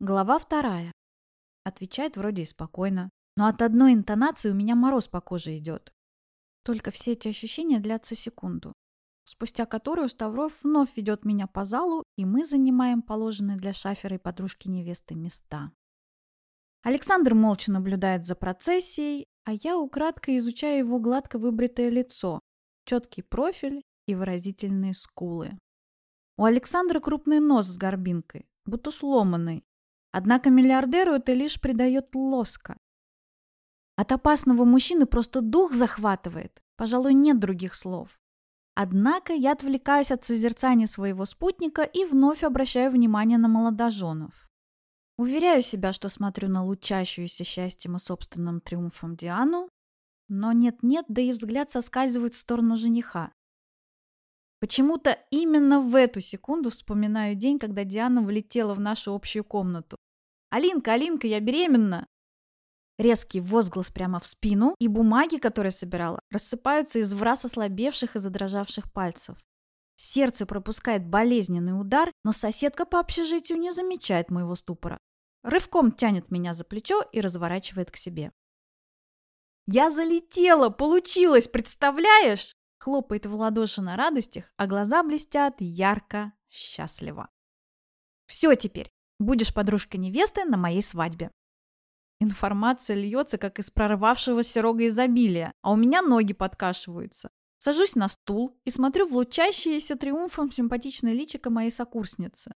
Глава вторая. Отвечает вроде и спокойно. Но от одной интонации у меня мороз по коже идет. Только все эти ощущения длятся секунду. Спустя которую Ставров вновь ведет меня по залу, и мы занимаем положенные для шафера и подружки невесты места. Александр молча наблюдает за процессией, а я украдкой изучаю его гладко выбритое лицо, четкий профиль и выразительные скулы. У Александра крупный нос с горбинкой, будто сломанный. Однако миллиардеру это лишь придает лоска. От опасного мужчины просто дух захватывает. Пожалуй, нет других слов. Однако я отвлекаюсь от созерцания своего спутника и вновь обращаю внимание на молодоженов. Уверяю себя, что смотрю на лучащуюся счастьем и собственным триумфом Диану, но нет-нет, да и взгляд соскальзывает в сторону жениха. Почему-то именно в эту секунду вспоминаю день, когда Диана влетела в нашу общую комнату. «Алинка, Алинка, я беременна!» Резкий возглас прямо в спину, и бумаги, которые собирала, рассыпаются из враз ослабевших и задрожавших пальцев. Сердце пропускает болезненный удар, но соседка по общежитию не замечает моего ступора. Рывком тянет меня за плечо и разворачивает к себе. «Я залетела! Получилось! Представляешь?» Хлопает в ладоши на радостях, а глаза блестят ярко, счастливо. «Все теперь! Будешь подружкой невесты на моей свадьбе!» Информация льется, как из прорвавшегося рога изобилия, а у меня ноги подкашиваются. Сажусь на стул и смотрю в лучащееся триумфом симпатичное личико моей сокурсницы.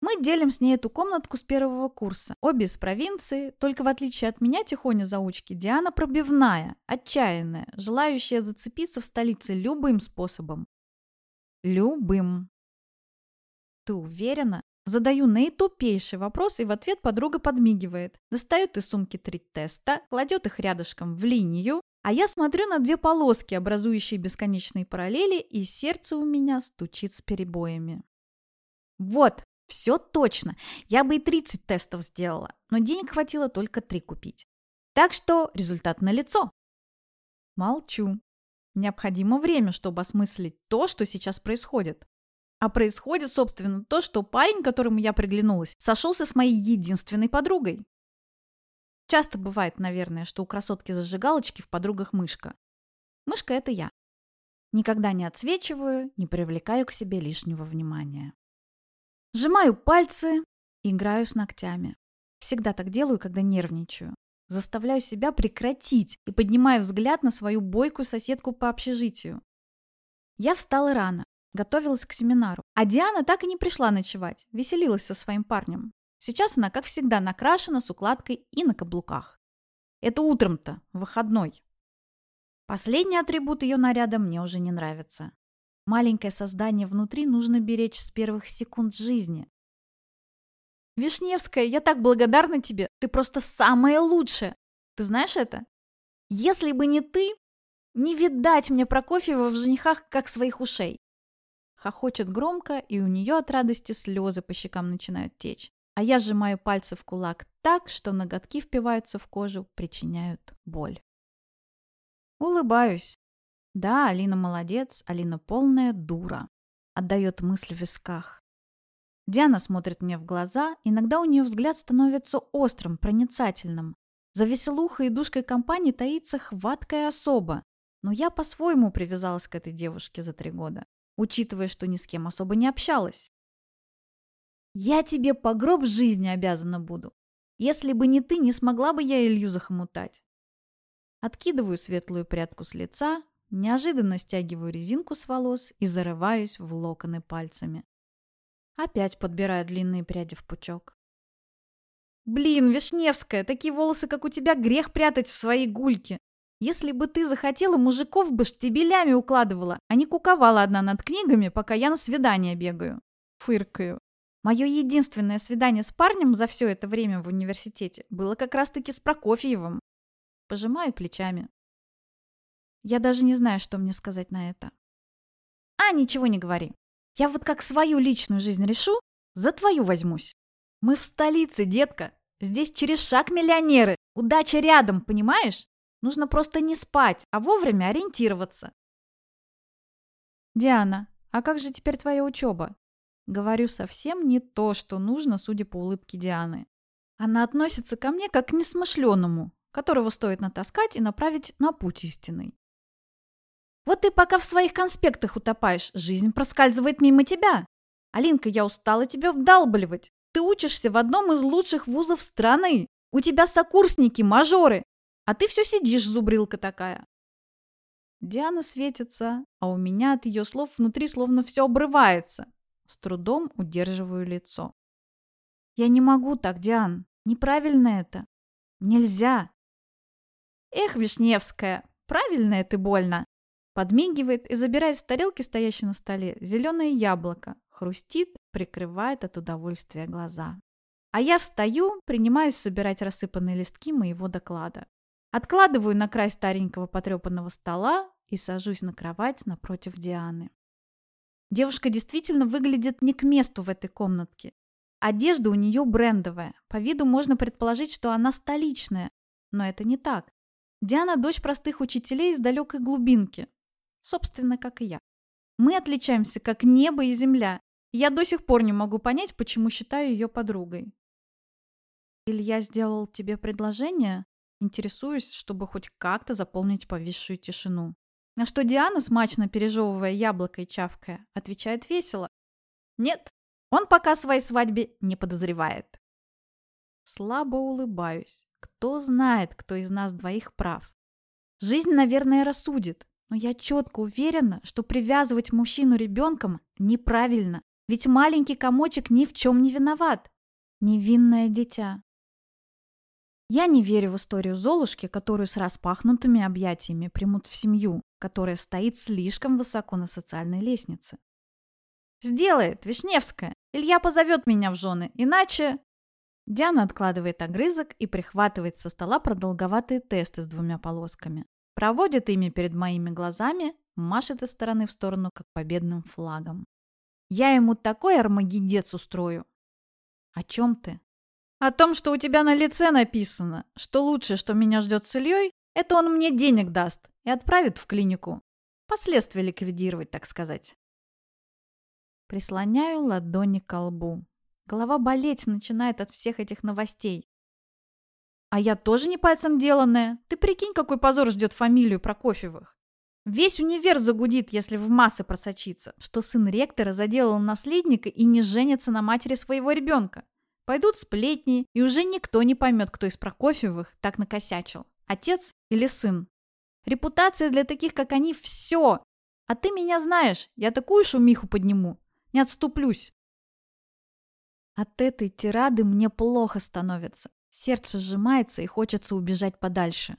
Мы делим с ней эту комнатку с первого курса. Обе из провинции, только в отличие от меня, тихоня заучки, Диана пробивная, отчаянная, желающая зацепиться в столице любым способом. Любым. Ты уверена? Задаю наитупейший вопрос, и в ответ подруга подмигивает. Достает из сумки три теста, кладет их рядышком в линию, а я смотрю на две полоски, образующие бесконечные параллели, и сердце у меня стучит с перебоями. Вот, все точно. Я бы и 30 тестов сделала, но денег хватило только три купить. Так что результат налицо. Молчу. Необходимо время, чтобы осмыслить то, что сейчас происходит. А происходит, собственно, то, что парень, которому я приглянулась, сошелся с моей единственной подругой. Часто бывает, наверное, что у красотки зажигалочки в подругах мышка. Мышка – это я. Никогда не отсвечиваю, не привлекаю к себе лишнего внимания. Сжимаю пальцы, играю с ногтями. Всегда так делаю, когда нервничаю. Заставляю себя прекратить и поднимаю взгляд на свою бойкую соседку по общежитию. Я встала рано, готовилась к семинару, а Диана так и не пришла ночевать, веселилась со своим парнем. Сейчас она, как всегда, накрашена с укладкой и на каблуках. Это утром-то, выходной. Последний атрибут ее наряда мне уже не нравится. Маленькое создание внутри нужно беречь с первых секунд жизни. Вишневская, я так благодарна тебе. Ты просто самая лучшая. Ты знаешь это? Если бы не ты, не видать мне Прокофьева в женихах, как своих ушей. Хохочет громко, и у нее от радости слезы по щекам начинают течь. А я сжимаю пальцы в кулак так, что ноготки впиваются в кожу, причиняют боль. Улыбаюсь. Да, Алина молодец, Алина полная дура. Отдает мысль в висках. Диана смотрит мне в глаза, иногда у нее взгляд становится острым, проницательным. За веселухой и душкой компании таится хваткая особа. Но я по-своему привязалась к этой девушке за три года, учитывая, что ни с кем особо не общалась. Я тебе по гроб жизни обязана буду. Если бы не ты, не смогла бы я Илью захомутать. Откидываю светлую прядку с лица, Неожиданно стягиваю резинку с волос и зарываюсь в локоны пальцами. Опять подбираю длинные пряди в пучок. «Блин, Вишневская, такие волосы, как у тебя, грех прятать в своей гульке. Если бы ты захотела, мужиков бы штебелями укладывала, а не куковала одна над книгами, пока я на свидание бегаю». Фыркаю. Мое единственное свидание с парнем за все это время в университете было как раз-таки с Прокофьевым. Пожимаю плечами. Я даже не знаю, что мне сказать на это. А, ничего не говори. Я вот как свою личную жизнь решу, за твою возьмусь. Мы в столице, детка. Здесь через шаг миллионеры. Удача рядом, понимаешь? Нужно просто не спать, а вовремя ориентироваться. Диана, а как же теперь твоя учеба? Говорю совсем не то, что нужно, судя по улыбке Дианы. Она относится ко мне как к несмышленному, которого стоит натаскать и направить на путь истинный. Вот ты пока в своих конспектах утопаешь, жизнь проскальзывает мимо тебя. Алинка, я устала тебя вдалбливать. Ты учишься в одном из лучших вузов страны. У тебя сокурсники, мажоры. А ты все сидишь, зубрилка такая. Диана светится, а у меня от ее слов внутри словно все обрывается. С трудом удерживаю лицо. Я не могу так, Диан. Неправильно это. Нельзя. Эх, Вишневская, правильно это больно. Подмигивает и забирает с тарелки, стоящей на столе, зеленое яблоко. Хрустит, прикрывает от удовольствия глаза. А я встаю, принимаюсь собирать рассыпанные листки моего доклада. Откладываю на край старенького потрепанного стола и сажусь на кровать напротив Дианы. Девушка действительно выглядит не к месту в этой комнатке. Одежда у нее брендовая. По виду можно предположить, что она столичная. Но это не так. Диана – дочь простых учителей из далекой глубинки. Собственно, как и я. Мы отличаемся, как небо и земля. я до сих пор не могу понять, почему считаю ее подругой. Илья сделал тебе предложение? Интересуюсь, чтобы хоть как-то заполнить повисшую тишину. На что Диана, смачно пережевывая яблоко и чавкая, отвечает весело. Нет, он пока своей свадьбе не подозревает. Слабо улыбаюсь. Кто знает, кто из нас двоих прав. Жизнь, наверное, рассудит. Но я четко уверена, что привязывать мужчину ребенком неправильно. Ведь маленький комочек ни в чем не виноват. Невинное дитя. Я не верю в историю Золушки, которую с распахнутыми объятиями примут в семью, которая стоит слишком высоко на социальной лестнице. «Сделает, Вишневская! Илья позовет меня в жены, иначе...» Диана откладывает огрызок и прихватывает со стола продолговатые тесты с двумя полосками проводит ими перед моими глазами, машет из стороны в сторону, как победным флагом. Я ему такой армагедец устрою. О чем ты? О том, что у тебя на лице написано, что лучшее, что меня ждет с Ильей, это он мне денег даст и отправит в клинику. Последствия ликвидировать, так сказать. Прислоняю ладони к лбу. Голова болеть начинает от всех этих новостей. А я тоже не пальцем деланная. Ты прикинь, какой позор ждет фамилию Прокофьевых. Весь универ загудит, если в массы просочится, что сын ректора заделал наследника и не женится на матери своего ребенка. Пойдут сплетни, и уже никто не поймет, кто из Прокофьевых так накосячил. Отец или сын. Репутация для таких, как они, все. А ты меня знаешь, я такую шумиху подниму. Не отступлюсь. От этой тирады мне плохо становится. Сердце сжимается и хочется убежать подальше.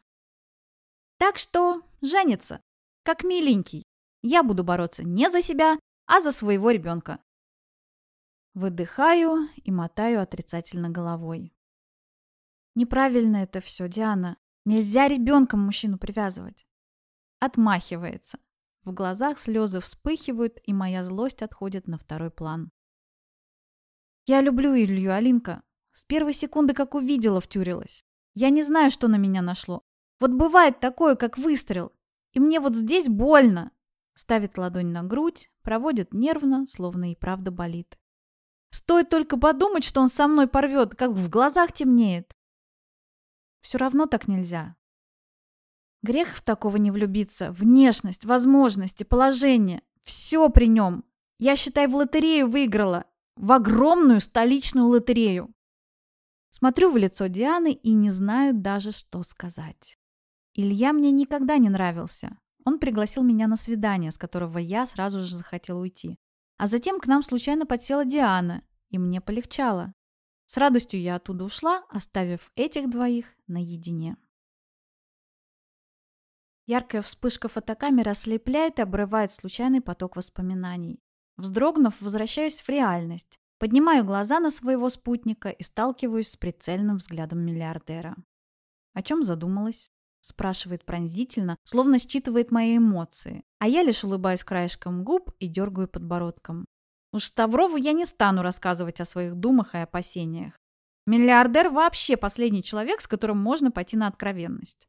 Так что женится, как миленький. Я буду бороться не за себя, а за своего ребенка. Выдыхаю и мотаю отрицательно головой. Неправильно это все, Диана. Нельзя ребенком мужчину привязывать. Отмахивается. В глазах слезы вспыхивают, и моя злость отходит на второй план. Я люблю Илью, Алинка. С первой секунды, как увидела, втюрилась. Я не знаю, что на меня нашло. Вот бывает такое, как выстрел. И мне вот здесь больно. Ставит ладонь на грудь, проводит нервно, словно и правда болит. Стоит только подумать, что он со мной порвет, как в глазах темнеет. Все равно так нельзя. Грех в такого не влюбиться. Внешность, возможности, положение. Все при нем. Я, считай, в лотерею выиграла. В огромную столичную лотерею. Смотрю в лицо Дианы и не знаю даже, что сказать. Илья мне никогда не нравился. Он пригласил меня на свидание, с которого я сразу же захотела уйти. А затем к нам случайно подсела Диана, и мне полегчало. С радостью я оттуда ушла, оставив этих двоих наедине. Яркая вспышка фотокамеры ослепляет и обрывает случайный поток воспоминаний. Вздрогнув, возвращаюсь в реальность. Поднимаю глаза на своего спутника и сталкиваюсь с прицельным взглядом миллиардера. «О чем задумалась?» Спрашивает пронзительно, словно считывает мои эмоции. А я лишь улыбаюсь краешком губ и дергаю подбородком. Уж Ставрову я не стану рассказывать о своих думах и опасениях. Миллиардер вообще последний человек, с которым можно пойти на откровенность.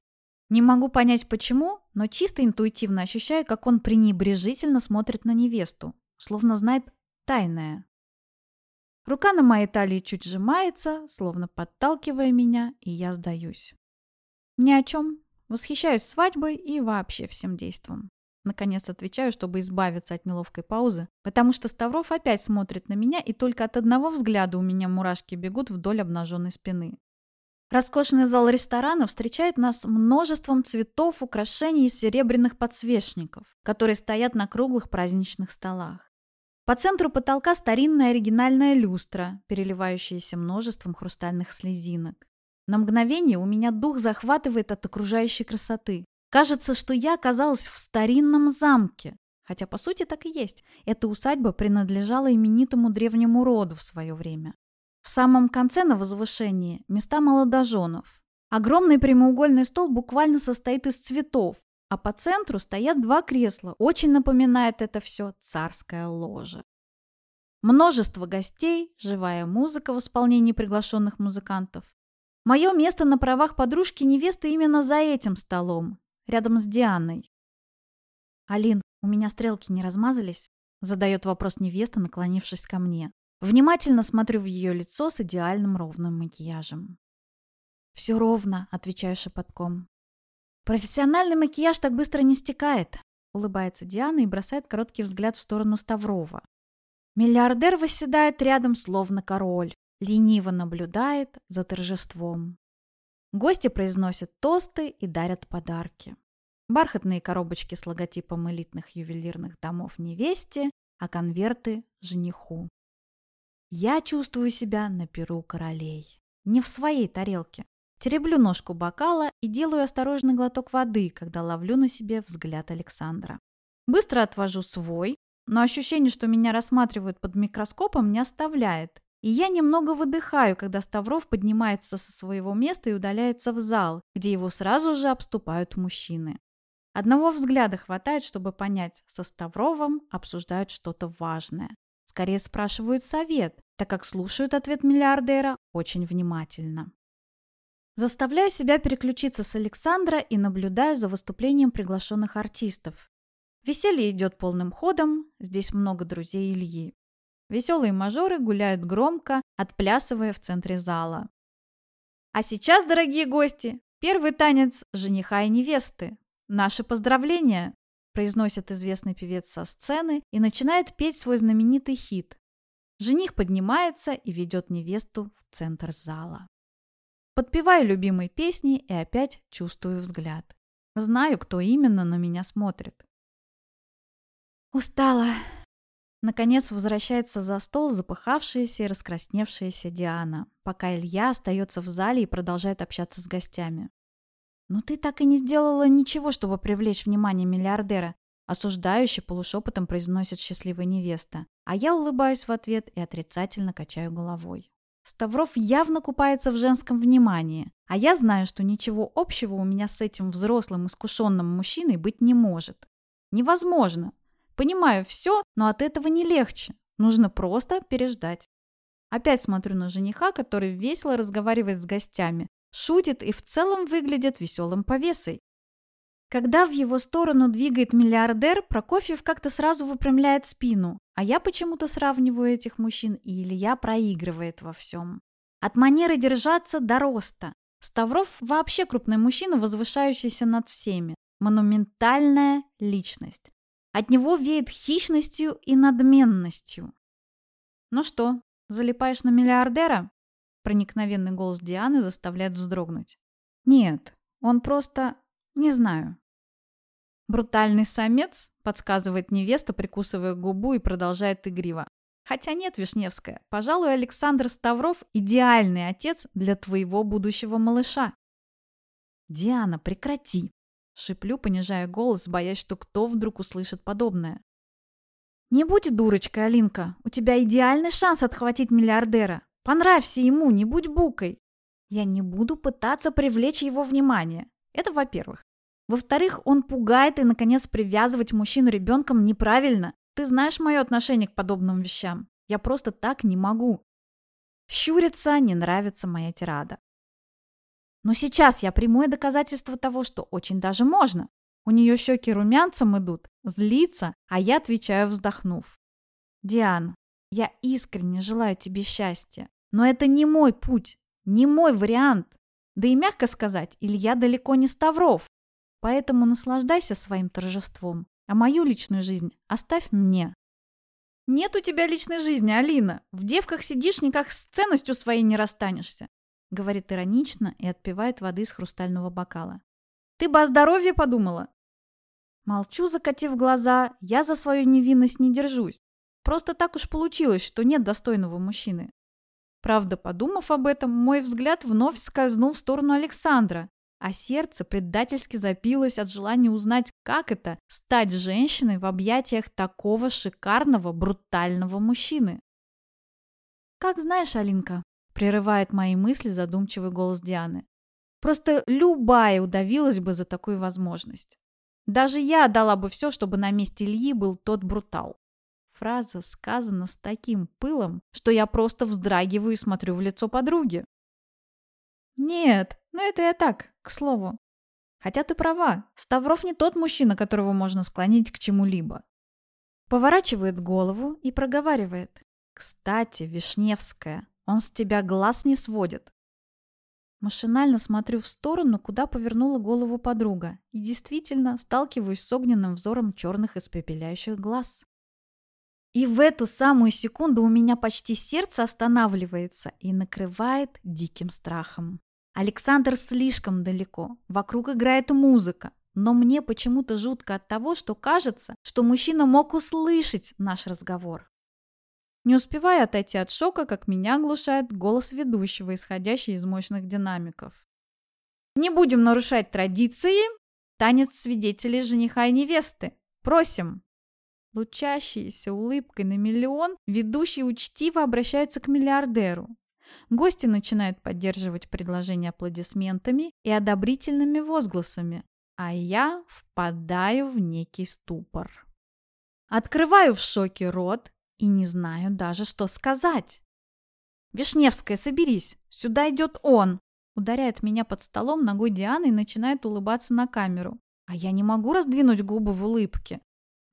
Не могу понять почему, но чисто интуитивно ощущаю, как он пренебрежительно смотрит на невесту, словно знает тайное. Рука на моей талии чуть сжимается, словно подталкивая меня, и я сдаюсь. Ни о чем. Восхищаюсь свадьбой и вообще всем действом. Наконец отвечаю, чтобы избавиться от неловкой паузы, потому что Ставров опять смотрит на меня, и только от одного взгляда у меня мурашки бегут вдоль обнаженной спины. Роскошный зал ресторана встречает нас множеством цветов, украшений и серебряных подсвечников, которые стоят на круглых праздничных столах. По центру потолка старинная оригинальная люстра, переливающаяся множеством хрустальных слезинок. На мгновение у меня дух захватывает от окружающей красоты. Кажется, что я оказалась в старинном замке. Хотя, по сути, так и есть. Эта усадьба принадлежала именитому древнему роду в свое время. В самом конце на возвышении места молодоженов. Огромный прямоугольный стол буквально состоит из цветов, а по центру стоят два кресла. Очень напоминает это все царское ложе. Множество гостей, живая музыка в исполнении приглашенных музыкантов. Мое место на правах подружки невесты именно за этим столом, рядом с Дианой. «Алин, у меня стрелки не размазались?» Задает вопрос невеста, наклонившись ко мне. Внимательно смотрю в ее лицо с идеальным ровным макияжем. «Все ровно», — отвечаю шепотком. «Профессиональный макияж так быстро не стекает», — улыбается Диана и бросает короткий взгляд в сторону Ставрова. Миллиардер восседает рядом, словно король, лениво наблюдает за торжеством. Гости произносят тосты и дарят подарки. Бархатные коробочки с логотипом элитных ювелирных домов невесте, а конверты – жениху. Я чувствую себя на перу королей. Не в своей тарелке. Тереблю ножку бокала и делаю осторожный глоток воды, когда ловлю на себе взгляд Александра. Быстро отвожу свой, но ощущение, что меня рассматривают под микроскопом, не оставляет. И я немного выдыхаю, когда Ставров поднимается со своего места и удаляется в зал, где его сразу же обступают мужчины. Одного взгляда хватает, чтобы понять, со Ставровым обсуждают что-то важное. Скорее спрашивают совет, так как слушают ответ миллиардера очень внимательно. Заставляю себя переключиться с Александра и наблюдаю за выступлением приглашенных артистов. Веселье идет полным ходом, здесь много друзей Ильи. Веселые мажоры гуляют громко, отплясывая в центре зала. А сейчас, дорогие гости, первый танец жениха и невесты. Наши поздравления, произносит известный певец со сцены и начинает петь свой знаменитый хит. Жених поднимается и ведет невесту в центр зала. Подпеваю любимые песни и опять чувствую взгляд. Знаю, кто именно на меня смотрит. Устала. Наконец возвращается за стол запыхавшаяся и раскрасневшаяся Диана, пока Илья остается в зале и продолжает общаться с гостями. «Но ты так и не сделала ничего, чтобы привлечь внимание миллиардера», осуждающе полушепотом произносит счастливая невеста, а я улыбаюсь в ответ и отрицательно качаю головой. Ставров явно купается в женском внимании, а я знаю, что ничего общего у меня с этим взрослым искушенным мужчиной быть не может. Невозможно. Понимаю все, но от этого не легче. Нужно просто переждать. Опять смотрю на жениха, который весело разговаривает с гостями, шутит и в целом выглядит веселым повесой. Когда в его сторону двигает миллиардер, Прокофьев как-то сразу выпрямляет спину, а я почему-то сравниваю этих мужчин, и Илья проигрывает во всем. От манеры держаться до роста. Ставров вообще крупный мужчина, возвышающийся над всеми. Монументальная личность. От него веет хищностью и надменностью. «Ну что, залипаешь на миллиардера?» Проникновенный голос Дианы заставляет вздрогнуть. «Нет, он просто не знаю. Брутальный самец, подсказывает невеста, прикусывая губу и продолжает игриво. Хотя нет, Вишневская, пожалуй, Александр Ставров – идеальный отец для твоего будущего малыша. Диана, прекрати. Шиплю, понижая голос, боясь, что кто вдруг услышит подобное. Не будь дурочкой, Алинка. У тебя идеальный шанс отхватить миллиардера. Понравься ему, не будь букой. Я не буду пытаться привлечь его внимание. Это во-первых. Во-вторых, он пугает и, наконец, привязывать мужчину ребенком неправильно. Ты знаешь мое отношение к подобным вещам. Я просто так не могу. Щурится, не нравится моя тирада. Но сейчас я прямое доказательство того, что очень даже можно. У нее щеки румянцем идут, злится, а я отвечаю, вздохнув. Диан, Я искренне желаю тебе счастья. Но это не мой путь, не мой вариант. Да и мягко сказать, Илья далеко не Ставров. Поэтому наслаждайся своим торжеством, а мою личную жизнь оставь мне. Нет у тебя личной жизни, Алина. В девках сидишь, никак с ценностью своей не расстанешься. Говорит иронично и отпивает воды из хрустального бокала. Ты бы о здоровье подумала. Молчу, закатив глаза, я за свою невинность не держусь. Просто так уж получилось, что нет достойного мужчины. Правда, подумав об этом, мой взгляд вновь скользнул в сторону Александра, а сердце предательски запилось от желания узнать, как это – стать женщиной в объятиях такого шикарного, брутального мужчины. «Как знаешь, Алинка», – прерывает мои мысли задумчивый голос Дианы. «Просто любая удавилась бы за такую возможность. Даже я дала бы все, чтобы на месте Ильи был тот брутал. Фраза сказана с таким пылом, что я просто вздрагиваю и смотрю в лицо подруги. Нет, ну это я так, к слову. Хотя ты права, Ставров не тот мужчина, которого можно склонить к чему-либо. Поворачивает голову и проговаривает. Кстати, Вишневская, он с тебя глаз не сводит. Машинально смотрю в сторону, куда повернула голову подруга, и действительно сталкиваюсь с огненным взором черных испепеляющих глаз. И в эту самую секунду у меня почти сердце останавливается и накрывает диким страхом. Александр слишком далеко, вокруг играет музыка, но мне почему-то жутко от того, что кажется, что мужчина мог услышать наш разговор. Не успеваю отойти от шока, как меня оглушает голос ведущего, исходящий из мощных динамиков. Не будем нарушать традиции. Танец свидетелей жениха и невесты. Просим. Лучащийся улыбкой на миллион, ведущий учтиво обращается к миллиардеру. Гости начинают поддерживать предложение аплодисментами и одобрительными возгласами, а я впадаю в некий ступор. Открываю в шоке рот и не знаю даже, что сказать. «Вишневская, соберись! Сюда идет он!» Ударяет меня под столом ногой Дианы и начинает улыбаться на камеру. А я не могу раздвинуть губы в улыбке.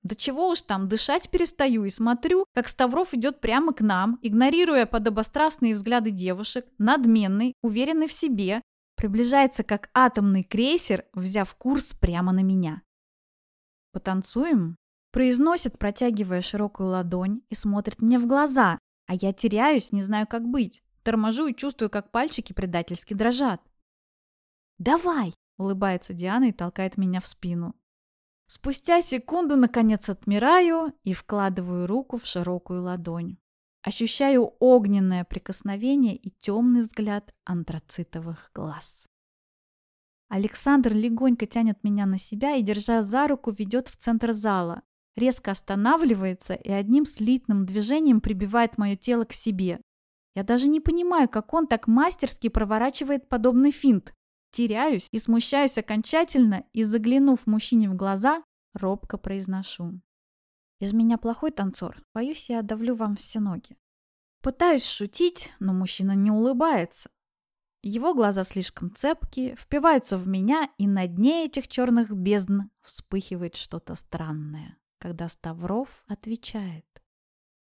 Да чего уж там, дышать перестаю и смотрю, как Ставров идет прямо к нам, игнорируя подобострастные взгляды девушек, надменный, уверенный в себе, приближается как атомный крейсер, взяв курс прямо на меня. «Потанцуем?» Произносит, протягивая широкую ладонь и смотрит мне в глаза, а я теряюсь, не знаю, как быть. Торможу и чувствую, как пальчики предательски дрожат. «Давай!» – улыбается Диана и толкает меня в спину. Спустя секунду, наконец, отмираю и вкладываю руку в широкую ладонь. Ощущаю огненное прикосновение и темный взгляд антрацитовых глаз. Александр легонько тянет меня на себя и, держа за руку, ведет в центр зала. Резко останавливается и одним слитным движением прибивает мое тело к себе. Я даже не понимаю, как он так мастерски проворачивает подобный финт. Теряюсь и смущаюсь окончательно и, заглянув мужчине в глаза, робко произношу. Из меня плохой танцор. Боюсь, я давлю вам все ноги. Пытаюсь шутить, но мужчина не улыбается. Его глаза слишком цепкие, впиваются в меня, и на дне этих черных бездн вспыхивает что-то странное, когда Ставров отвечает.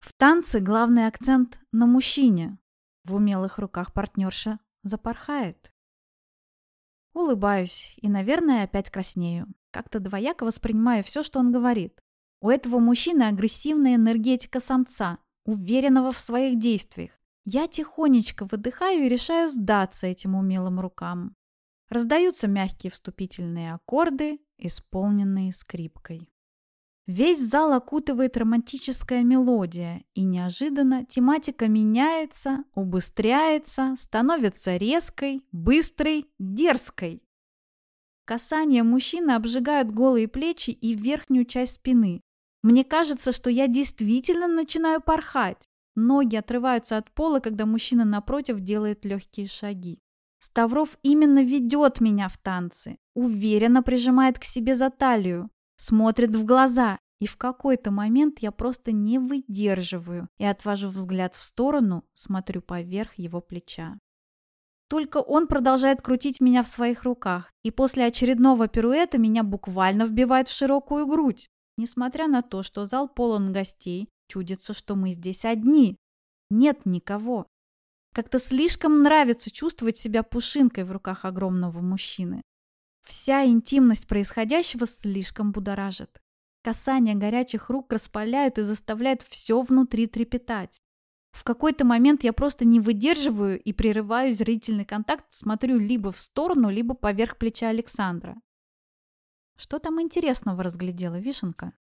В танце главный акцент на мужчине. В умелых руках партнерша запорхает. Улыбаюсь и, наверное, опять краснею. Как-то двояко воспринимаю все, что он говорит. У этого мужчины агрессивная энергетика самца, уверенного в своих действиях. Я тихонечко выдыхаю и решаю сдаться этим умелым рукам. Раздаются мягкие вступительные аккорды, исполненные скрипкой. Весь зал окутывает романтическая мелодия, и неожиданно тематика меняется, убыстряется, становится резкой, быстрой, дерзкой. Касания мужчины обжигают голые плечи и верхнюю часть спины. Мне кажется, что я действительно начинаю порхать. Ноги отрываются от пола, когда мужчина напротив делает легкие шаги. Ставров именно ведет меня в танцы, уверенно прижимает к себе за талию, смотрит в глаза, и в какой-то момент я просто не выдерживаю и отвожу взгляд в сторону, смотрю поверх его плеча. Только он продолжает крутить меня в своих руках, и после очередного пируэта меня буквально вбивает в широкую грудь. Несмотря на то, что зал полон гостей, Чудится, что мы здесь одни. Нет никого. Как-то слишком нравится чувствовать себя пушинкой в руках огромного мужчины. Вся интимность происходящего слишком будоражит. Касание горячих рук распаляют и заставляют все внутри трепетать. В какой-то момент я просто не выдерживаю и прерываю зрительный контакт, смотрю либо в сторону, либо поверх плеча Александра. Что там интересного разглядела Вишенка?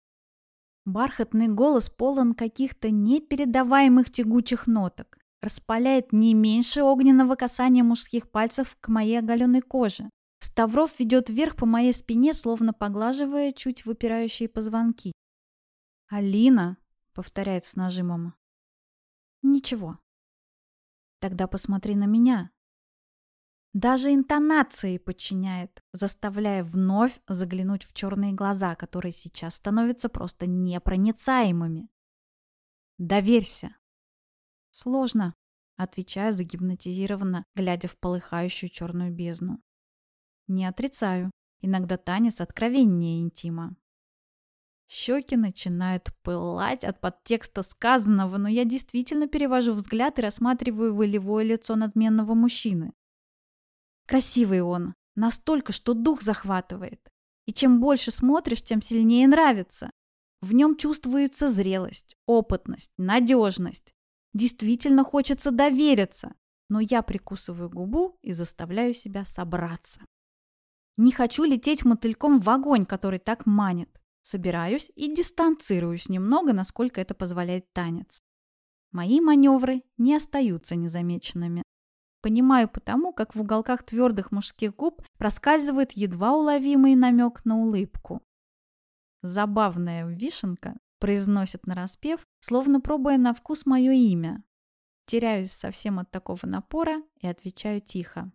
Бархатный голос полон каких-то непередаваемых тягучих ноток, распаляет не меньше огненного касания мужских пальцев к моей оголенной коже. Ставров ведет вверх по моей спине, словно поглаживая чуть выпирающие позвонки. «Алина», — повторяет с нажимом, Ничего. Тогда посмотри на меня. Даже интонации подчиняет, заставляя вновь заглянуть в черные глаза, которые сейчас становятся просто непроницаемыми. Доверься. Сложно, отвечаю загипнотизированно, глядя в полыхающую черную бездну. Не отрицаю. Иногда танец откровеннее интима. Щеки начинают пылать от подтекста сказанного, но я действительно перевожу взгляд и рассматриваю волевое лицо надменного мужчины. Красивый он, настолько, что дух захватывает. И чем больше смотришь, тем сильнее нравится. В нем чувствуется зрелость, опытность, надежность. Действительно хочется довериться, но я прикусываю губу и заставляю себя собраться. Не хочу лететь мотыльком в огонь, который так манит. Собираюсь и дистанцируюсь немного, насколько это позволяет танец. Мои маневры не остаются незамеченными. Понимаю потому, как в уголках твердых мужских губ проскальзывает едва уловимый намек на улыбку. Забавная вишенка произносит нараспев, словно пробуя на вкус мое имя. Теряюсь совсем от такого напора и отвечаю тихо.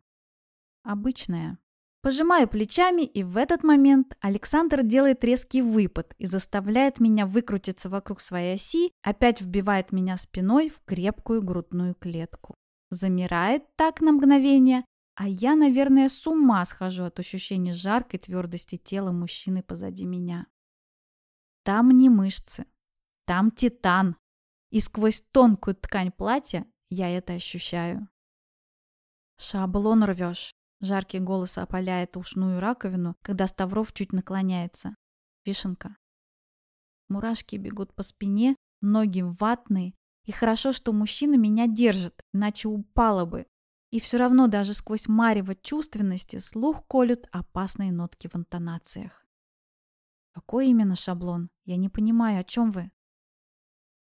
Обычная. Пожимаю плечами, и в этот момент Александр делает резкий выпад и заставляет меня выкрутиться вокруг своей оси, опять вбивает меня спиной в крепкую грудную клетку. Замирает так на мгновение, а я, наверное, с ума схожу от ощущения жаркой твердости тела мужчины позади меня. Там не мышцы, там титан, и сквозь тонкую ткань платья я это ощущаю. Шаблон рвешь, Жаркий голос опаляет ушную раковину, когда Ставров чуть наклоняется. Вишенка. Мурашки бегут по спине, ноги ватные. И хорошо, что мужчина меня держит, иначе упала бы. И все равно даже сквозь марево чувственности слух колют опасные нотки в интонациях. Какой именно шаблон? Я не понимаю, о чем вы?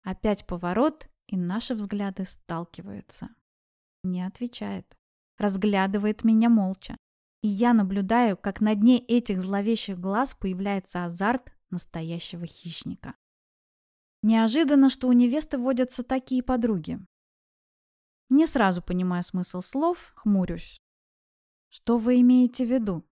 Опять поворот, и наши взгляды сталкиваются. Не отвечает разглядывает меня молча. И я наблюдаю, как на дне этих зловещих глаз появляется азарт настоящего хищника. Неожиданно, что у невесты водятся такие подруги. Не сразу понимаю смысл слов, хмурюсь. Что вы имеете в виду?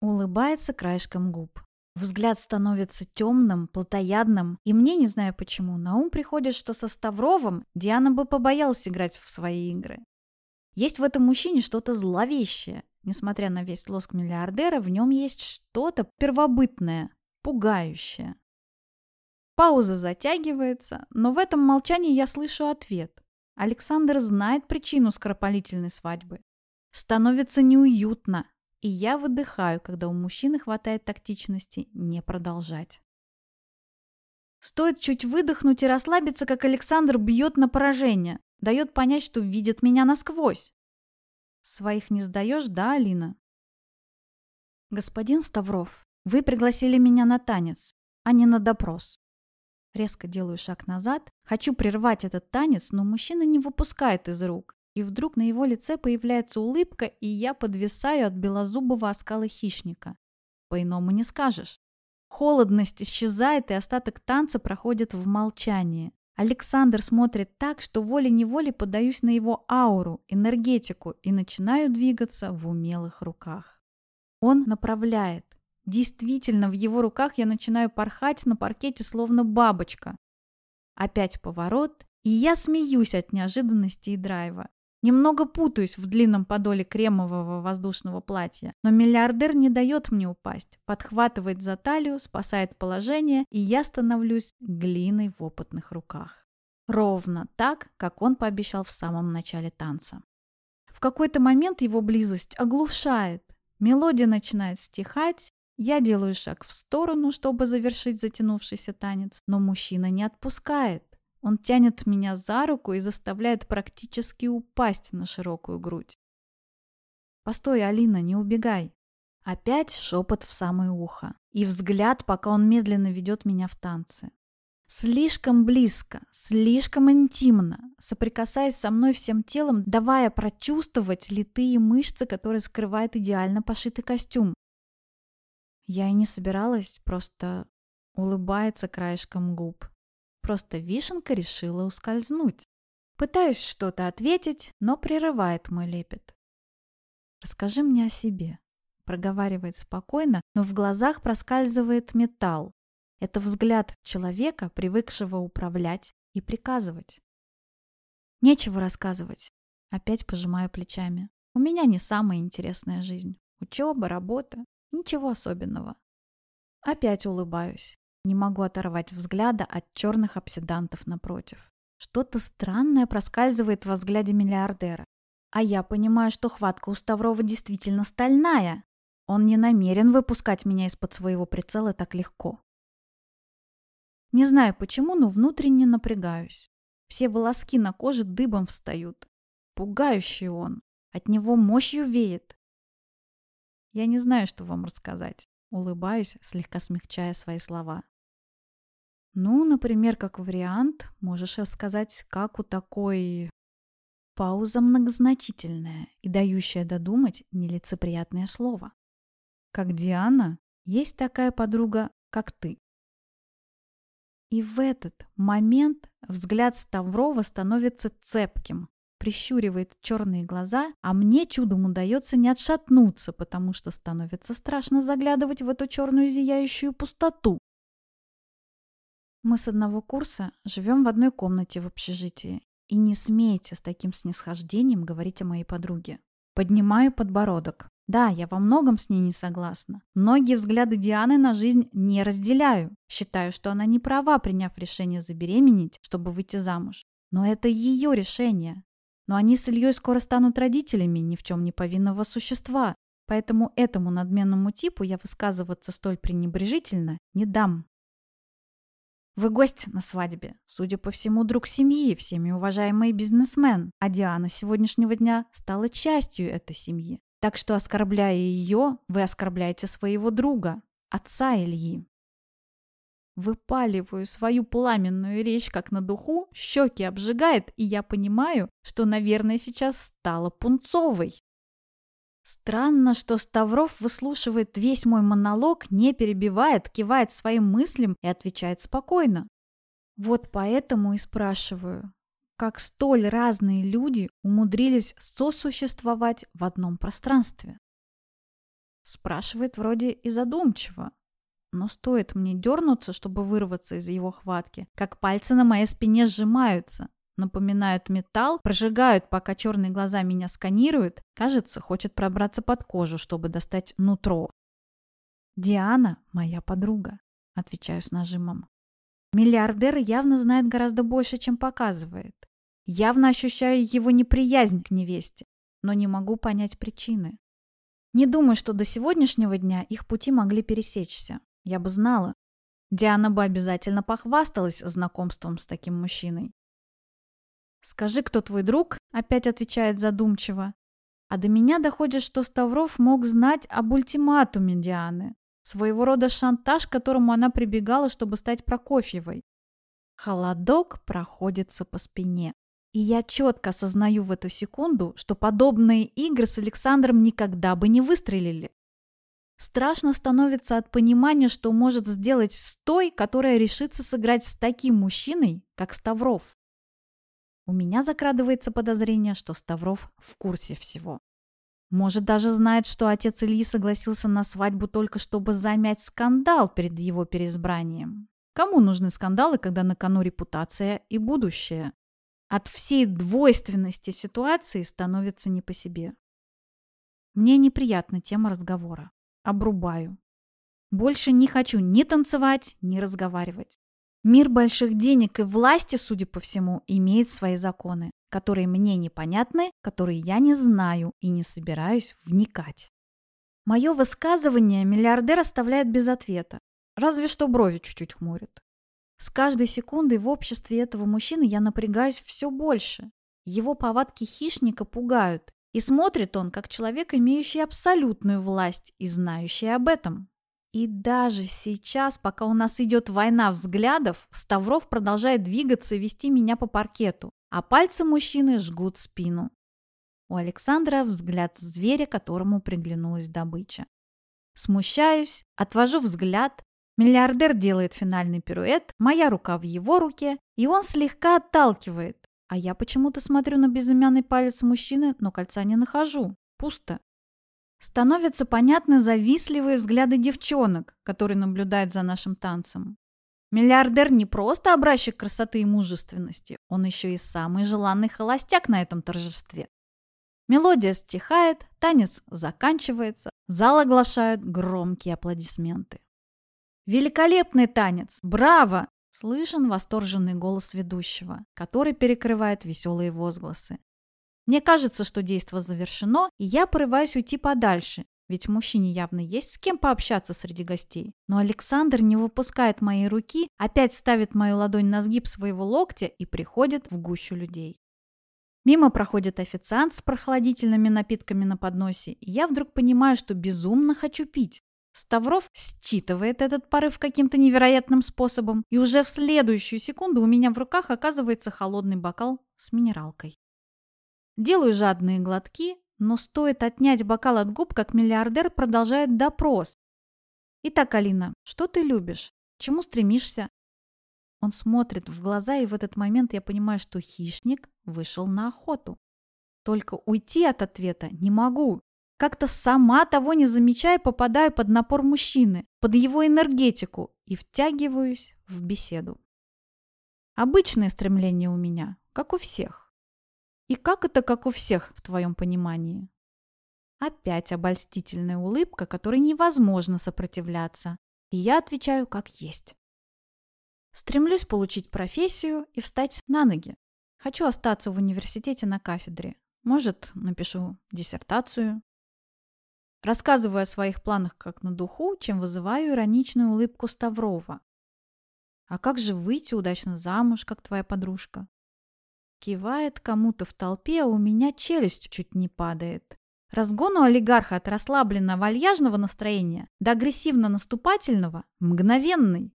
Улыбается краешком губ. Взгляд становится темным, плотоядным, и мне, не знаю почему, на ум приходит, что со Ставровым Диана бы побоялась играть в свои игры. Есть в этом мужчине что-то зловещее. Несмотря на весь лоск миллиардера, в нем есть что-то первобытное, пугающее. Пауза затягивается, но в этом молчании я слышу ответ. Александр знает причину скоропалительной свадьбы. Становится неуютно, и я выдыхаю, когда у мужчины хватает тактичности не продолжать. Стоит чуть выдохнуть и расслабиться, как Александр бьет на поражение, дает понять, что видит меня насквозь. Своих не сдаешь, да, Алина? Господин Ставров, вы пригласили меня на танец, а не на допрос. Резко делаю шаг назад, хочу прервать этот танец, но мужчина не выпускает из рук. И вдруг на его лице появляется улыбка, и я подвисаю от белозубого оскала хищника. По-иному не скажешь. Холодность исчезает, и остаток танца проходит в молчании. Александр смотрит так, что волей-неволей подаюсь на его ауру, энергетику и начинаю двигаться в умелых руках. Он направляет. Действительно, в его руках я начинаю порхать на паркете, словно бабочка. Опять поворот, и я смеюсь от неожиданности и драйва. Немного путаюсь в длинном подоле кремового воздушного платья, но миллиардер не дает мне упасть, подхватывает за талию, спасает положение, и я становлюсь глиной в опытных руках. Ровно так, как он пообещал в самом начале танца. В какой-то момент его близость оглушает. Мелодия начинает стихать, я делаю шаг в сторону, чтобы завершить затянувшийся танец, но мужчина не отпускает. Он тянет меня за руку и заставляет практически упасть на широкую грудь. «Постой, Алина, не убегай!» Опять шепот в самое ухо и взгляд, пока он медленно ведет меня в танцы. Слишком близко, слишком интимно, соприкасаясь со мной всем телом, давая прочувствовать литые мышцы, которые скрывает идеально пошитый костюм. Я и не собиралась, просто улыбается краешком губ. Просто вишенка решила ускользнуть. Пытаюсь что-то ответить, но прерывает мой лепет. «Расскажи мне о себе», — проговаривает спокойно, но в глазах проскальзывает металл. Это взгляд человека, привыкшего управлять и приказывать. Нечего рассказывать. Опять пожимаю плечами. У меня не самая интересная жизнь. Учеба, работа. Ничего особенного. Опять улыбаюсь. Не могу оторвать взгляда от черных обсидантов напротив. Что-то странное проскальзывает во взгляде миллиардера. А я понимаю, что хватка у Ставрова действительно стальная. Он не намерен выпускать меня из-под своего прицела так легко. Не знаю почему, но внутренне напрягаюсь. Все волоски на коже дыбом встают. Пугающий он. От него мощью веет. Я не знаю, что вам рассказать. Улыбаюсь, слегка смягчая свои слова. Ну, например, как вариант, можешь рассказать, как у такой... Пауза многозначительная и дающая додумать нелицеприятное слово. Как Диана, есть такая подруга, как ты. И в этот момент взгляд Ставрова становится цепким, прищуривает черные глаза, а мне чудом удается не отшатнуться, потому что становится страшно заглядывать в эту черную зияющую пустоту, мы с одного курса живем в одной комнате в общежитии. И не смейте с таким снисхождением говорить о моей подруге. Поднимаю подбородок. Да, я во многом с ней не согласна. Многие взгляды Дианы на жизнь не разделяю. Считаю, что она не права, приняв решение забеременеть, чтобы выйти замуж. Но это ее решение. Но они с Ильей скоро станут родителями ни в чем не повинного существа. Поэтому этому надменному типу я высказываться столь пренебрежительно не дам. Вы гость на свадьбе. Судя по всему, друг семьи, всеми уважаемый бизнесмен. А Диана сегодняшнего дня стала частью этой семьи. Так что, оскорбляя ее, вы оскорбляете своего друга, отца Ильи. Выпаливаю свою пламенную речь как на духу, щеки обжигает, и я понимаю, что, наверное, сейчас стала пунцовой. Странно, что Ставров выслушивает весь мой монолог, не перебивает, кивает своим мыслям и отвечает спокойно. Вот поэтому и спрашиваю, как столь разные люди умудрились сосуществовать в одном пространстве? Спрашивает вроде и задумчиво, но стоит мне дернуться, чтобы вырваться из его хватки, как пальцы на моей спине сжимаются, напоминают металл, прожигают, пока черные глаза меня сканируют. Кажется, хочет пробраться под кожу, чтобы достать нутро. «Диана – моя подруга», – отвечаю с нажимом. Миллиардер явно знает гораздо больше, чем показывает. Явно ощущаю его неприязнь к невесте, но не могу понять причины. Не думаю, что до сегодняшнего дня их пути могли пересечься. Я бы знала. Диана бы обязательно похвасталась знакомством с таким мужчиной. «Скажи, кто твой друг?» – опять отвечает задумчиво. А до меня доходит, что Ставров мог знать об ультиматуме Дианы. Своего рода шантаж, к которому она прибегала, чтобы стать Прокофьевой. Холодок проходится по спине. И я четко осознаю в эту секунду, что подобные игры с Александром никогда бы не выстрелили. Страшно становится от понимания, что может сделать с той, которая решится сыграть с таким мужчиной, как Ставров. У меня закрадывается подозрение, что Ставров в курсе всего. Может, даже знает, что отец Ильи согласился на свадьбу только чтобы замять скандал перед его переизбранием. Кому нужны скандалы, когда на кону репутация и будущее? От всей двойственности ситуации становится не по себе. Мне неприятна тема разговора. Обрубаю. Больше не хочу ни танцевать, ни разговаривать. Мир больших денег и власти, судя по всему, имеет свои законы, которые мне непонятны, которые я не знаю и не собираюсь вникать. Мое высказывание миллиардер оставляет без ответа, разве что брови чуть-чуть хмурит. С каждой секундой в обществе этого мужчины я напрягаюсь все больше. Его повадки хищника пугают, и смотрит он как человек, имеющий абсолютную власть и знающий об этом. И даже сейчас, пока у нас идет война взглядов, Ставров продолжает двигаться и вести меня по паркету, а пальцы мужчины жгут спину. У Александра взгляд зверя, которому приглянулась добыча. Смущаюсь, отвожу взгляд. Миллиардер делает финальный пируэт, моя рука в его руке, и он слегка отталкивает. А я почему-то смотрю на безымянный палец мужчины, но кольца не нахожу. Пусто. Становятся понятны завистливые взгляды девчонок, которые наблюдают за нашим танцем. Миллиардер не просто образчик красоты и мужественности, он еще и самый желанный холостяк на этом торжестве. Мелодия стихает, танец заканчивается, зал оглашают громкие аплодисменты. «Великолепный танец! Браво!» Слышен восторженный голос ведущего, который перекрывает веселые возгласы. Мне кажется, что действо завершено, и я порываюсь уйти подальше, ведь мужчине явно есть с кем пообщаться среди гостей. Но Александр не выпускает моей руки, опять ставит мою ладонь на сгиб своего локтя и приходит в гущу людей. Мимо проходит официант с прохладительными напитками на подносе, и я вдруг понимаю, что безумно хочу пить. Ставров считывает этот порыв каким-то невероятным способом, и уже в следующую секунду у меня в руках оказывается холодный бокал с минералкой. Делаю жадные глотки, но стоит отнять бокал от губ, как миллиардер продолжает допрос. «Итак, Алина, что ты любишь? Чему стремишься? Он смотрит в глаза, и в этот момент я понимаю, что хищник вышел на охоту. Только уйти от ответа не могу. Как-то сама того не замечая, попадаю под напор мужчины, под его энергетику и втягиваюсь в беседу. Обычное стремление у меня, как у всех. И как это как у всех в твоем понимании? Опять обольстительная улыбка, которой невозможно сопротивляться. И я отвечаю как есть. Стремлюсь получить профессию и встать на ноги. Хочу остаться в университете на кафедре. Может, напишу диссертацию. Рассказываю о своих планах как на духу, чем вызываю ироничную улыбку Ставрова. А как же выйти удачно замуж, как твоя подружка? Кивает кому-то в толпе, а у меня челюсть чуть не падает. Разгону олигарха от расслабленно-вальяжного настроения до агрессивно-наступательного мгновенный.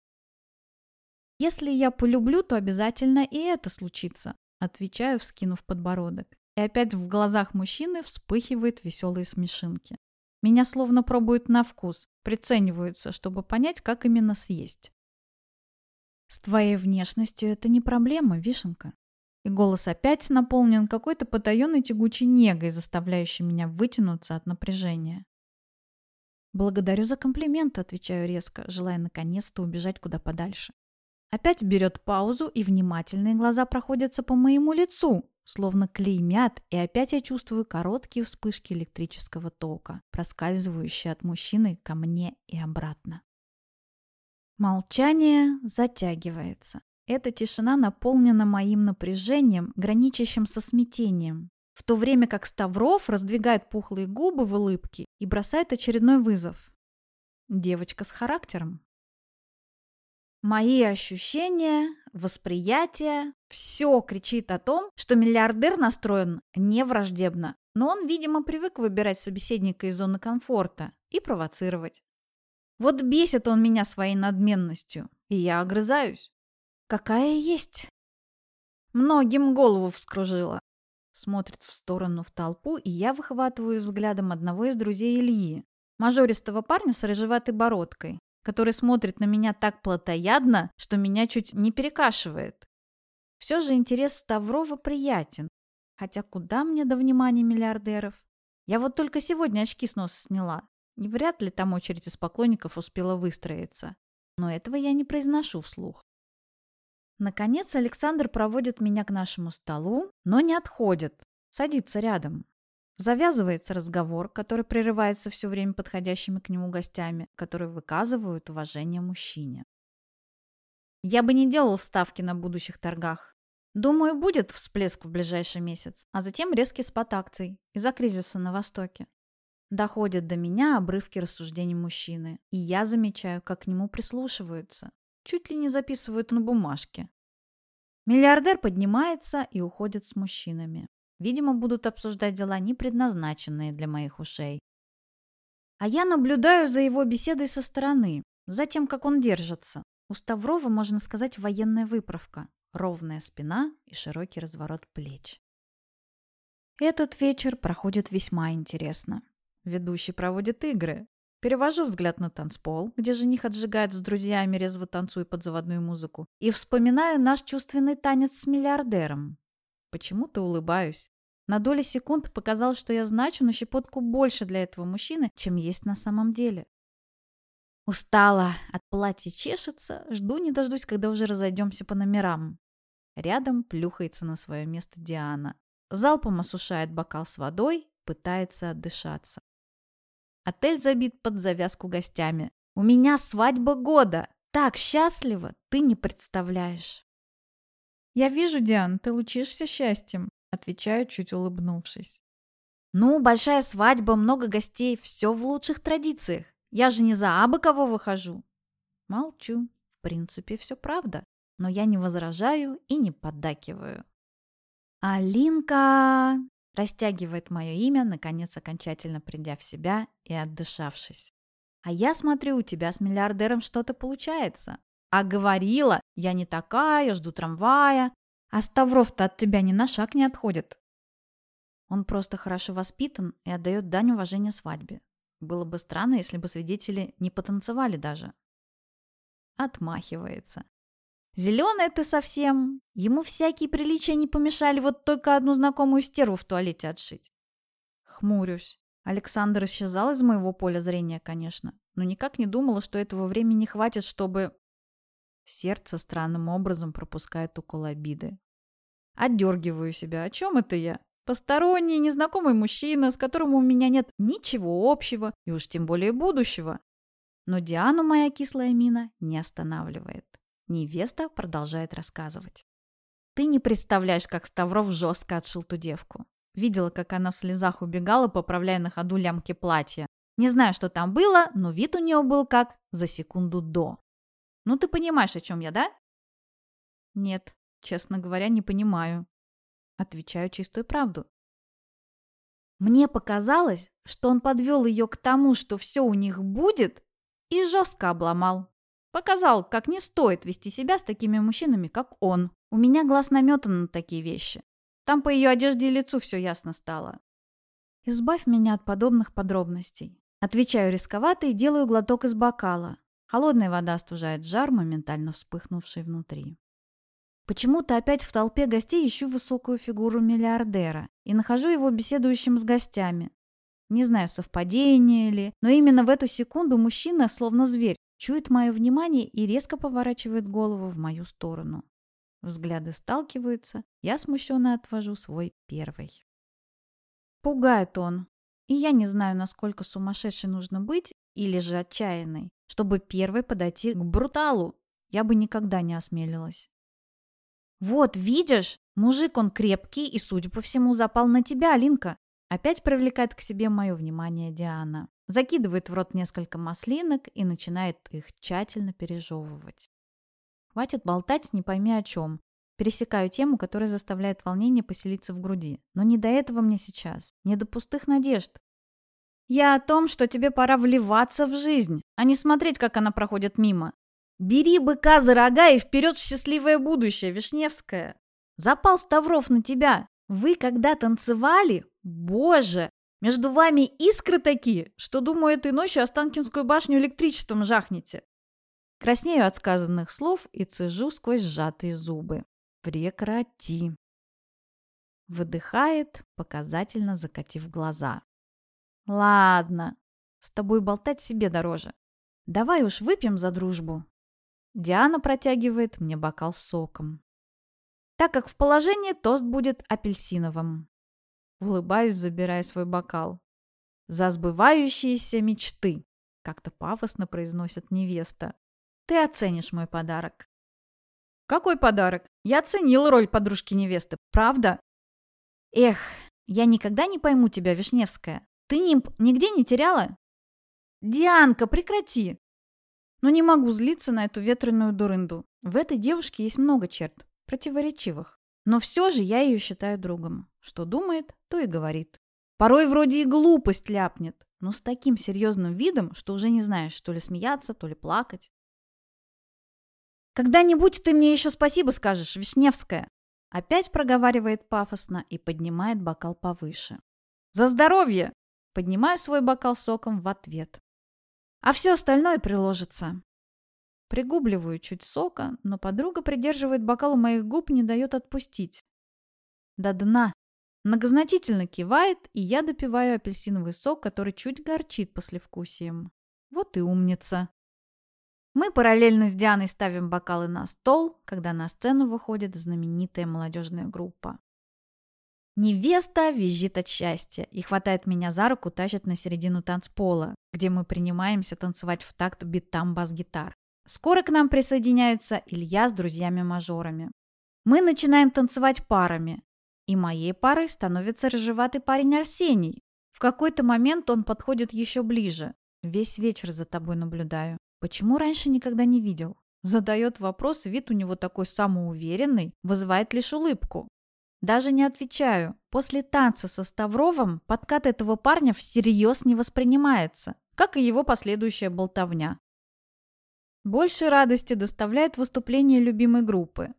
Если я полюблю, то обязательно и это случится, отвечаю, вскинув подбородок. И опять в глазах мужчины вспыхивают веселые смешинки. Меня словно пробуют на вкус, прицениваются, чтобы понять, как именно съесть. С твоей внешностью это не проблема, Вишенка. И голос опять наполнен какой-то потаенной тягучей негой, заставляющей меня вытянуться от напряжения. «Благодарю за комплимент», — отвечаю резко, желая наконец-то убежать куда подальше. Опять берет паузу, и внимательные глаза проходятся по моему лицу, словно клеймят, и опять я чувствую короткие вспышки электрического тока, проскальзывающие от мужчины ко мне и обратно. Молчание затягивается. Эта тишина наполнена моим напряжением, граничащим со смятением, в то время как Ставров раздвигает пухлые губы в улыбке и бросает очередной вызов. Девочка с характером. Мои ощущения, восприятие, все кричит о том, что миллиардер настроен не враждебно, но он, видимо, привык выбирать собеседника из зоны комфорта и провоцировать. Вот бесит он меня своей надменностью, и я огрызаюсь. Какая есть. Многим голову вскружила. Смотрит в сторону в толпу, и я выхватываю взглядом одного из друзей Ильи, мажористого парня с рыжеватой бородкой, который смотрит на меня так плотоядно, что меня чуть не перекашивает. Все же интерес Ставрова приятен. Хотя куда мне до внимания миллиардеров? Я вот только сегодня очки с носа сняла. И вряд ли там очередь из поклонников успела выстроиться. Но этого я не произношу вслух. Наконец Александр проводит меня к нашему столу, но не отходит, садится рядом. Завязывается разговор, который прерывается все время подходящими к нему гостями, которые выказывают уважение мужчине. Я бы не делал ставки на будущих торгах. Думаю, будет всплеск в ближайший месяц, а затем резкий спад акций из-за кризиса на Востоке. Доходят до меня обрывки рассуждений мужчины, и я замечаю, как к нему прислушиваются. Чуть ли не записывают на бумажке. Миллиардер поднимается и уходит с мужчинами. Видимо, будут обсуждать дела, не предназначенные для моих ушей. А я наблюдаю за его беседой со стороны, за тем, как он держится. У Ставрова, можно сказать, военная выправка, ровная спина и широкий разворот плеч. Этот вечер проходит весьма интересно. Ведущий проводит игры. Перевожу взгляд на танцпол, где жених отжигает с друзьями, резво танцуя под заводную музыку, и вспоминаю наш чувственный танец с миллиардером. Почему-то улыбаюсь. На доли секунд показалось, что я значу на щепотку больше для этого мужчины, чем есть на самом деле. Устала, от платья чешется, жду не дождусь, когда уже разойдемся по номерам. Рядом плюхается на свое место Диана. Залпом осушает бокал с водой, пытается отдышаться. Отель забит под завязку гостями. У меня свадьба года. Так счастливо, ты не представляешь. Я вижу, Диан, ты лучишься счастьем, отвечаю, чуть улыбнувшись. Ну, большая свадьба, много гостей, все в лучших традициях. Я же не за абы кого выхожу. Молчу. В принципе, все правда. Но я не возражаю и не поддакиваю. «Алинка!» – растягивает мое имя, наконец окончательно придя в себя и отдышавшись. «А я смотрю, у тебя с миллиардером что-то получается. А говорила, я не такая, жду трамвая. А Ставров-то от тебя ни на шаг не отходит». Он просто хорошо воспитан и отдает дань уважения свадьбе. Было бы странно, если бы свидетели не потанцевали даже. Отмахивается. Зеленая ты совсем. Ему всякие приличия не помешали вот только одну знакомую стерву в туалете отшить. Хмурюсь. Александр исчезал из моего поля зрения, конечно, но никак не думала, что этого времени хватит, чтобы... Сердце странным образом пропускает укол обиды. Отдергиваю себя. О чем это я? Посторонний, незнакомый мужчина, с которым у меня нет ничего общего и уж тем более будущего. Но Диану моя кислая мина не останавливает. Невеста продолжает рассказывать. Ты не представляешь, как Ставров жестко отшил ту девку. Видела, как она в слезах убегала, поправляя на ходу лямки платья. Не знаю, что там было, но вид у нее был как за секунду до. Ну, ты понимаешь, о чем я, да? Нет, честно говоря, не понимаю. Отвечаю чистую правду. Мне показалось, что он подвел ее к тому, что все у них будет, и жестко обломал. Показал, как не стоит вести себя с такими мужчинами, как он. У меня глаз наметан на такие вещи. Там по ее одежде и лицу все ясно стало. Избавь меня от подобных подробностей. Отвечаю рисковато и делаю глоток из бокала. Холодная вода остужает жар, моментально вспыхнувший внутри. Почему-то опять в толпе гостей ищу высокую фигуру миллиардера и нахожу его беседующим с гостями. Не знаю, совпадение ли, но именно в эту секунду мужчина, словно зверь, чует мое внимание и резко поворачивает голову в мою сторону. Взгляды сталкиваются, я смущенно отвожу свой первый. Пугает он, и я не знаю, насколько сумасшедшей нужно быть или же отчаянной, чтобы первой подойти к бруталу. Я бы никогда не осмелилась. «Вот, видишь, мужик он крепкий и, судя по всему, запал на тебя, Алинка!» Опять привлекает к себе мое внимание Диана. Закидывает в рот несколько маслинок и начинает их тщательно пережевывать. Хватит болтать не пойми о чем. Пересекаю тему, которая заставляет волнение поселиться в груди. Но не до этого мне сейчас. Не до пустых надежд. Я о том, что тебе пора вливаться в жизнь, а не смотреть, как она проходит мимо. Бери быка за рога и вперед в счастливое будущее, Вишневская. Запал Ставров на тебя. Вы когда танцевали? Боже! Между вами искры такие, что, думаю, этой ночью Останкинскую башню электричеством жахнете. Краснею от сказанных слов и цежу сквозь сжатые зубы. Прекрати. Выдыхает, показательно закатив глаза. Ладно, с тобой болтать себе дороже. Давай уж выпьем за дружбу. Диана протягивает мне бокал с соком. Так как в положении тост будет апельсиновым. Улыбаюсь, забирая свой бокал. «За сбывающиеся мечты», — как-то пафосно произносит невеста. «Ты оценишь мой подарок». «Какой подарок? Я оценил роль подружки невесты, правда?» «Эх, я никогда не пойму тебя, Вишневская. Ты нимб нигде не теряла?» «Дианка, прекрати!» Но не могу злиться на эту ветреную дурынду. В этой девушке есть много черт, противоречивых. Но все же я ее считаю другом. Что думает, то и говорит. Порой вроде и глупость ляпнет, но с таким серьезным видом, что уже не знаешь, то ли смеяться, то ли плакать. «Когда-нибудь ты мне еще спасибо скажешь, Вишневская!» Опять проговаривает пафосно и поднимает бокал повыше. «За здоровье!» Поднимаю свой бокал соком в ответ. А все остальное приложится. Пригубливаю чуть сока, но подруга придерживает бокал у моих губ, не дает отпустить. До дна. Многозначительно кивает, и я допиваю апельсиновый сок, который чуть горчит послевкусием. Вот и умница. Мы параллельно с Дианой ставим бокалы на стол, когда на сцену выходит знаменитая молодежная группа. Невеста визжит от счастья и хватает меня за руку, тащит на середину танцпола, где мы принимаемся танцевать в такт битам бас-гитар. Скоро к нам присоединяются Илья с друзьями-мажорами. Мы начинаем танцевать парами, и моей парой становится рыжеватый парень Арсений. В какой-то момент он подходит еще ближе. Весь вечер за тобой наблюдаю. Почему раньше никогда не видел? Задает вопрос, вид у него такой самоуверенный, вызывает лишь улыбку. Даже не отвечаю. После танца со Ставровым подкат этого парня всерьез не воспринимается, как и его последующая болтовня. Больше радости доставляет выступление любимой группы.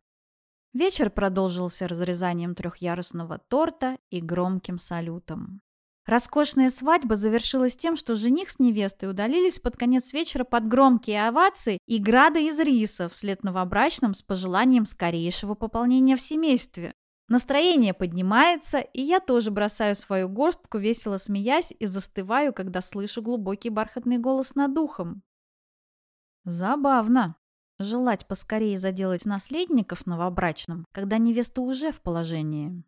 Вечер продолжился разрезанием трехъярусного торта и громким салютом. Роскошная свадьба завершилась тем, что жених с невестой удалились под конец вечера под громкие овации и грады из риса вслед новобрачным с пожеланием скорейшего пополнения в семействе. Настроение поднимается, и я тоже бросаю свою горстку, весело смеясь, и застываю, когда слышу глубокий бархатный голос над ухом. Забавно. Желать поскорее заделать наследников новобрачным, когда невеста уже в положении.